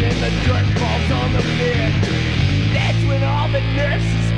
and the dirt falls on the bed. That's when all the nurses